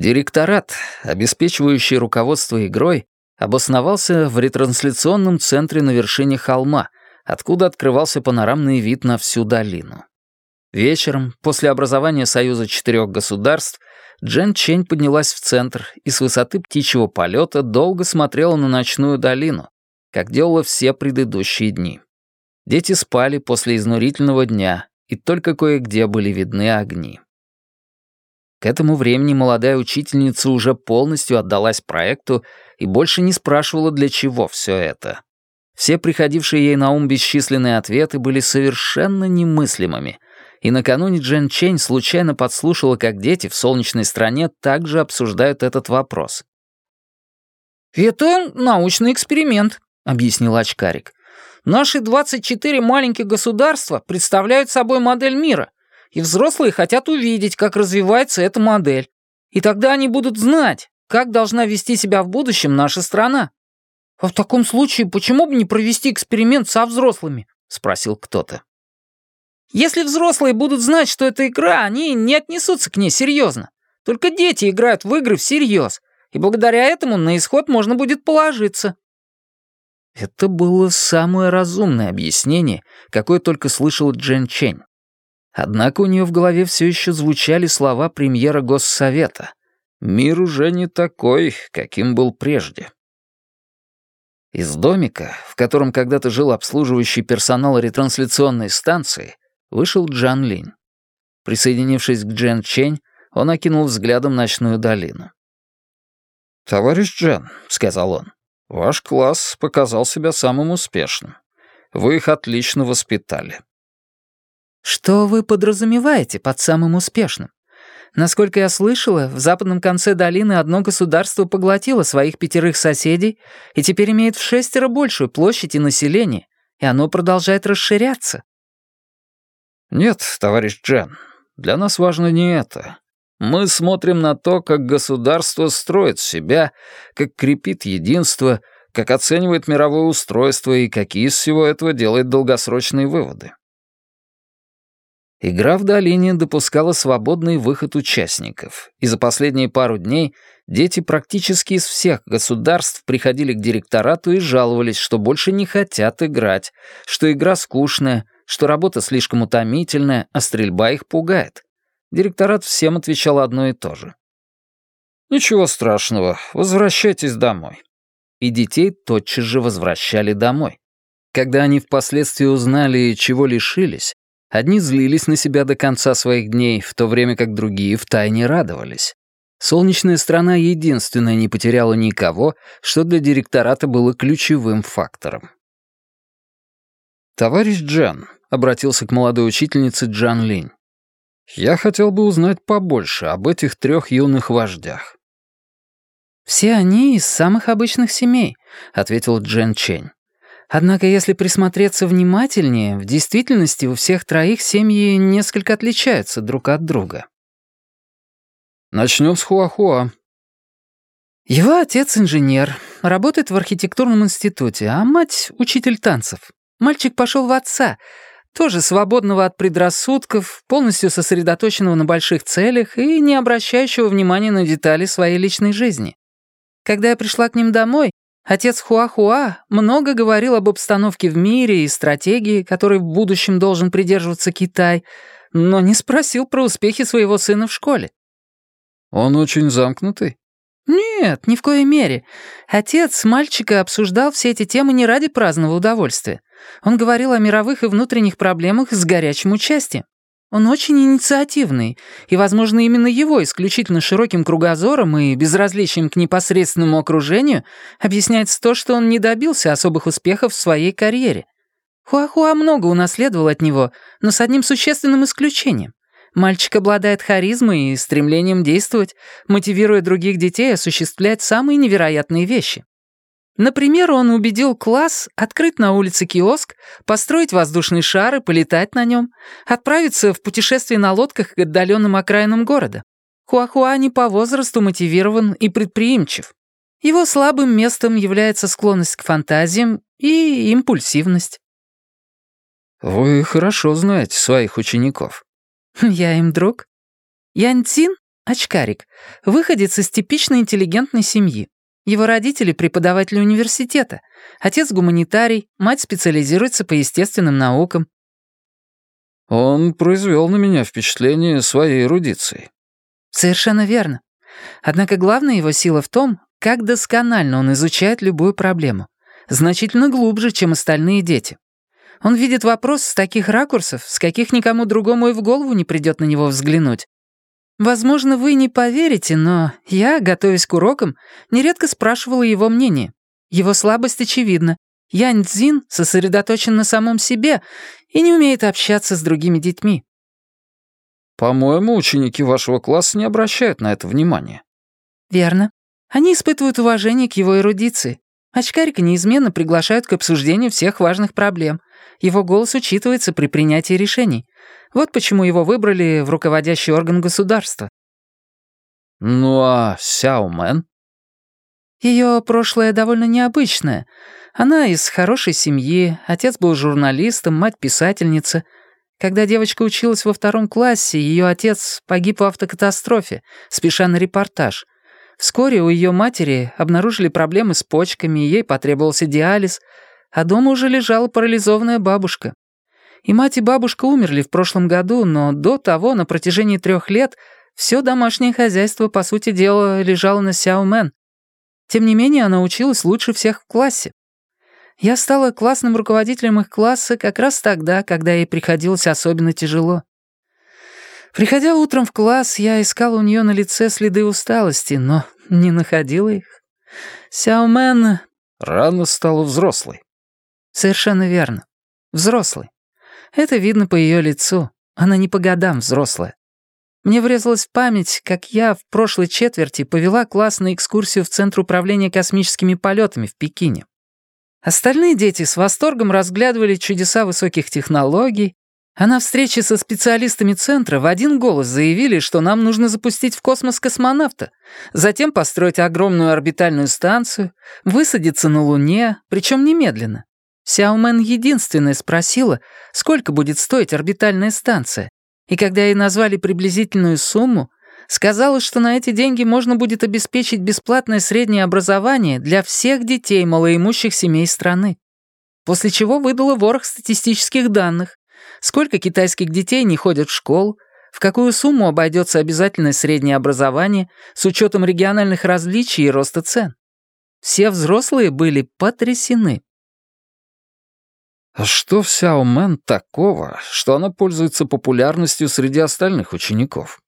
Директорат, обеспечивающий руководство игрой, обосновался в ретрансляционном центре на вершине холма, откуда открывался панорамный вид на всю долину. Вечером, после образования Союза четырех государств, Джен Чень поднялась в центр и с высоты птичьего полета долго смотрела на ночную долину, как делала все предыдущие дни. Дети спали после изнурительного дня, и только кое-где были видны огни. К этому времени молодая учительница уже полностью отдалась проекту и больше не спрашивала, для чего все это. Все приходившие ей на ум бесчисленные ответы были совершенно немыслимыми, и накануне Джен Чень случайно подслушала, как дети в солнечной стране также обсуждают этот вопрос. «Это научный эксперимент», — объяснил очкарик. «Наши 24 маленьких государства представляют собой модель мира, и взрослые хотят увидеть, как развивается эта модель. И тогда они будут знать, как должна вести себя в будущем наша страна. «А в таком случае почему бы не провести эксперимент со взрослыми?» — спросил кто-то. «Если взрослые будут знать, что это игра, они не отнесутся к ней серьезно. Только дети играют в игры всерьез, и благодаря этому на исход можно будет положиться». Это было самое разумное объяснение, какое только слышал Джен Чень. Однако у нее в голове все еще звучали слова премьера Госсовета. «Мир уже не такой, каким был прежде». Из домика, в котором когда-то жил обслуживающий персонал ретрансляционной станции, вышел Джан Линь. Присоединившись к Джен Чень, он окинул взглядом ночную долину. «Товарищ Джен», — сказал он, — «ваш класс показал себя самым успешным. Вы их отлично воспитали. Что вы подразумеваете под самым успешным? Насколько я слышала, в западном конце долины одно государство поглотило своих пятерых соседей и теперь имеет в шестеро большую площадь и население, и оно продолжает расширяться. Нет, товарищ Джен, для нас важно не это. Мы смотрим на то, как государство строит себя, как крепит единство, как оценивает мировое устройство и какие из всего этого делает долгосрочные выводы. Игра в долине допускала свободный выход участников, и за последние пару дней дети практически из всех государств приходили к директорату и жаловались, что больше не хотят играть, что игра скучная, что работа слишком утомительная, а стрельба их пугает. Директорат всем отвечал одно и то же. «Ничего страшного, возвращайтесь домой». И детей тотчас же возвращали домой. Когда они впоследствии узнали, чего лишились, Одни злились на себя до конца своих дней, в то время как другие втайне радовались. Солнечная страна единственная не потеряла никого, что для директората было ключевым фактором. «Товарищ Джан», — обратился к молодой учительнице Джан Линь, «я хотел бы узнать побольше об этих трех юных вождях». «Все они из самых обычных семей», — ответил Джен Чень. Однако, если присмотреться внимательнее, в действительности у всех троих семьи несколько отличаются друг от друга. Начнем с Хуахуа. Его отец инженер, работает в архитектурном институте, а мать — учитель танцев. Мальчик пошел в отца, тоже свободного от предрассудков, полностью сосредоточенного на больших целях и не обращающего внимания на детали своей личной жизни. Когда я пришла к ним домой, Отец Хуахуа много говорил об обстановке в мире и стратегии, которой в будущем должен придерживаться Китай, но не спросил про успехи своего сына в школе. «Он очень замкнутый?» «Нет, ни в коей мере. Отец мальчика обсуждал все эти темы не ради праздного удовольствия. Он говорил о мировых и внутренних проблемах с горячим участием. Он очень инициативный, и, возможно, именно его исключительно широким кругозором и безразличием к непосредственному окружению объясняется то, что он не добился особых успехов в своей карьере. Хуахуа много унаследовал от него, но с одним существенным исключением. Мальчик обладает харизмой и стремлением действовать, мотивируя других детей осуществлять самые невероятные вещи. Например, он убедил класс открыть на улице киоск, построить воздушный шар и полетать на нем, отправиться в путешествие на лодках к отдаленным окраинам города. Хуахуа не по возрасту мотивирован и предприимчив. Его слабым местом является склонность к фантазиям и импульсивность. «Вы хорошо знаете своих учеников». «Я им друг. Янь Цин очкарик, выходец из типичной интеллигентной семьи. Его родители — преподаватели университета, отец — гуманитарий, мать специализируется по естественным наукам. Он произвел на меня впечатление своей эрудицией. Совершенно верно. Однако главная его сила в том, как досконально он изучает любую проблему. Значительно глубже, чем остальные дети. Он видит вопрос с таких ракурсов, с каких никому другому и в голову не придет на него взглянуть. Возможно, вы не поверите, но я, готовясь к урокам, нередко спрашивала его мнение. Его слабость очевидна. Янь Цзин сосредоточен на самом себе и не умеет общаться с другими детьми. По-моему, ученики вашего класса не обращают на это внимания. Верно. Они испытывают уважение к его эрудиции. Очкарика неизменно приглашают к обсуждению всех важных проблем. Его голос учитывается при принятии решений. Вот почему его выбрали в руководящий орган государства. Ну а Сяомен? Ее прошлое довольно необычное. Она из хорошей семьи, отец был журналистом, мать писательница. Когда девочка училась во втором классе, ее отец погиб в автокатастрофе, спеша на репортаж. Вскоре у ее матери обнаружили проблемы с почками, ей потребовался диализ, а дома уже лежала парализованная бабушка. И мать и бабушка умерли в прошлом году, но до того, на протяжении трех лет, все домашнее хозяйство, по сути дела, лежало на Сяо Мэн. Тем не менее, она училась лучше всех в классе. Я стала классным руководителем их класса как раз тогда, когда ей приходилось особенно тяжело. Приходя утром в класс, я искала у нее на лице следы усталости, но не находила их. Сяо Мэн Рано стала взрослой. Совершенно верно. Взрослый. Это видно по ее лицу. Она не по годам взрослая. Мне врезалось в память, как я в прошлой четверти повела класс на экскурсию в Центр управления космическими полетами в Пекине. Остальные дети с восторгом разглядывали чудеса высоких технологий, а на встрече со специалистами центра в один голос заявили, что нам нужно запустить в космос космонавта, затем построить огромную орбитальную станцию, высадиться на Луне, причем немедленно. Сяомен единственная спросила, сколько будет стоить орбитальная станция, и когда ей назвали приблизительную сумму, сказала, что на эти деньги можно будет обеспечить бесплатное среднее образование для всех детей малоимущих семей страны. После чего выдала ворох статистических данных, сколько китайских детей не ходят в школу, в какую сумму обойдется обязательное среднее образование с учетом региональных различий и роста цен. Все взрослые были потрясены. Что в Сяо Мэн такого, что она пользуется популярностью среди остальных учеников?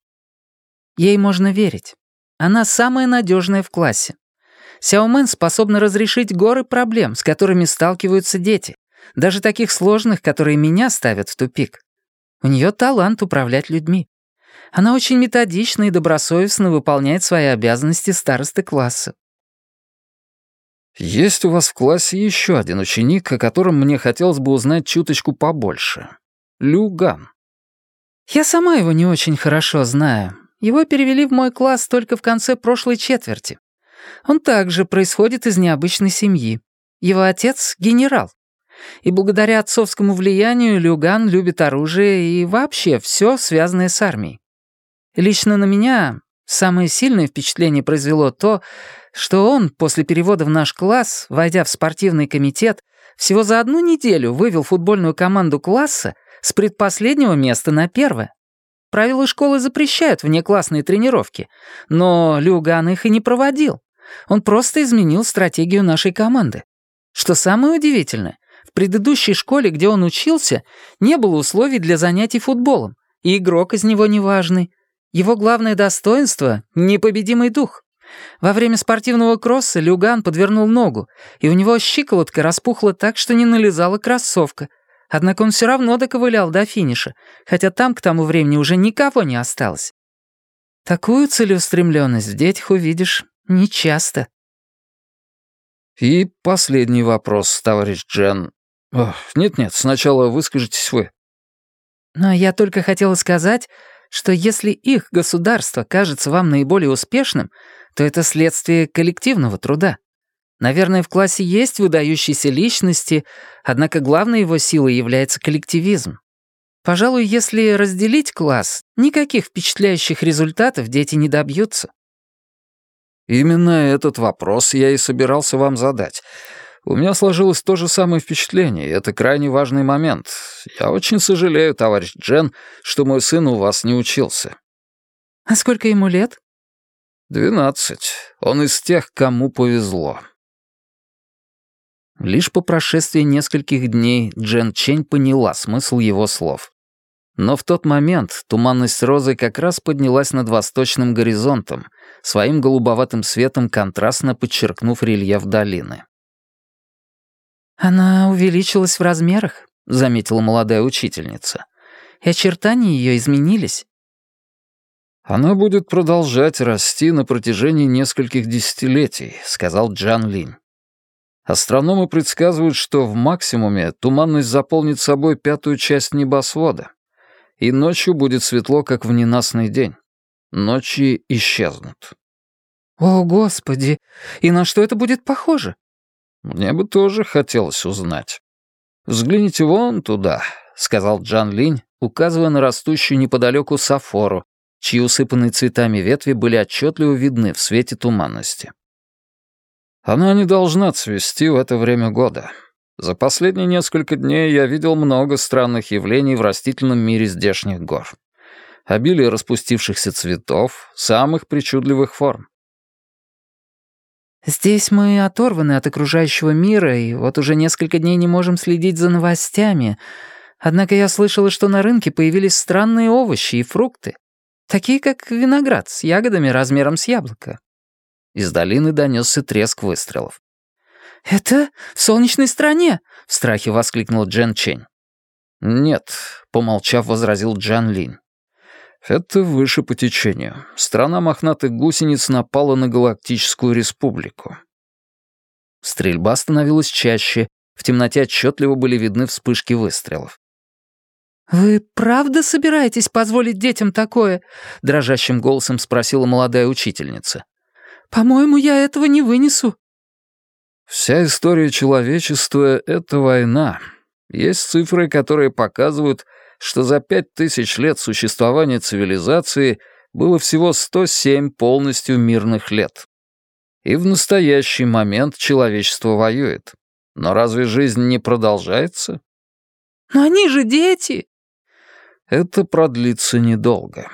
Ей можно верить. Она самая надежная в классе. Сяо Мэн способна разрешить горы проблем, с которыми сталкиваются дети, даже таких сложных, которые меня ставят в тупик. У нее талант управлять людьми. Она очень методично и добросовестно выполняет свои обязанности старосты класса. Есть у вас в классе еще один ученик, о котором мне хотелось бы узнать чуточку побольше. Люган. Я сама его не очень хорошо знаю. Его перевели в мой класс только в конце прошлой четверти. Он также происходит из необычной семьи. Его отец — генерал. И благодаря отцовскому влиянию Люган любит оружие и вообще все, связанное с армией. Лично на меня самое сильное впечатление произвело то, что он после перевода в наш класс, войдя в спортивный комитет, всего за одну неделю вывел футбольную команду класса с предпоследнего места на первое. Правила школы запрещают внеклассные тренировки, но Люган их и не проводил. Он просто изменил стратегию нашей команды. Что самое удивительное, в предыдущей школе, где он учился, не было условий для занятий футболом, и игрок из него неважный. Его главное достоинство — непобедимый дух. Во время спортивного кросса Люган подвернул ногу, и у него щиколотка распухла так, что не налезала кроссовка. Однако он все равно доковылял до финиша, хотя там к тому времени уже никого не осталось. Такую целеустремленность в детях увидишь нечасто. И последний вопрос, товарищ Джен. Нет-нет, сначала выскажитесь вы. Но я только хотела сказать, что если их государство кажется вам наиболее успешным, то это следствие коллективного труда. Наверное, в классе есть выдающиеся личности, однако главной его силой является коллективизм. Пожалуй, если разделить класс, никаких впечатляющих результатов дети не добьются. Именно этот вопрос я и собирался вам задать. У меня сложилось то же самое впечатление, и это крайне важный момент. Я очень сожалею, товарищ Джен, что мой сын у вас не учился. А сколько ему лет? Двенадцать. Он из тех, кому повезло. Лишь по прошествии нескольких дней Джен Чень поняла смысл его слов. Но в тот момент туманность розы как раз поднялась над восточным горизонтом, своим голубоватым светом контрастно подчеркнув рельеф долины. «Она увеличилась в размерах», — заметила молодая учительница. «И очертания ее изменились». «Она будет продолжать расти на протяжении нескольких десятилетий», — сказал Джан Линь. Астрономы предсказывают, что в максимуме туманность заполнит собой пятую часть небосвода, и ночью будет светло, как в ненастный день. Ночи исчезнут. «О, Господи! И на что это будет похоже?» «Мне бы тоже хотелось узнать. Взгляните вон туда», — сказал Джан Линь, указывая на растущую неподалеку сафору, чьи усыпанные цветами ветви были отчетливо видны в свете туманности. Она не должна цвести в это время года. За последние несколько дней я видел много странных явлений в растительном мире здешних гор. Обилие распустившихся цветов, самых причудливых форм. «Здесь мы оторваны от окружающего мира, и вот уже несколько дней не можем следить за новостями. Однако я слышала, что на рынке появились странные овощи и фрукты, такие как виноград с ягодами размером с яблоко. Из долины донесся треск выстрелов. «Это в солнечной стране!» — в страхе воскликнул Джен Чень. «Нет», — помолчав, возразил Джан Линь. «Это выше по течению. Страна мохнатых гусениц напала на Галактическую Республику». Стрельба становилась чаще, в темноте отчетливо были видны вспышки выстрелов. «Вы правда собираетесь позволить детям такое?» — дрожащим голосом спросила молодая учительница. По-моему, я этого не вынесу». «Вся история человечества — это война. Есть цифры, которые показывают, что за пять тысяч лет существования цивилизации было всего 107 полностью мирных лет. И в настоящий момент человечество воюет. Но разве жизнь не продолжается? «Но они же дети!» Это продлится недолго.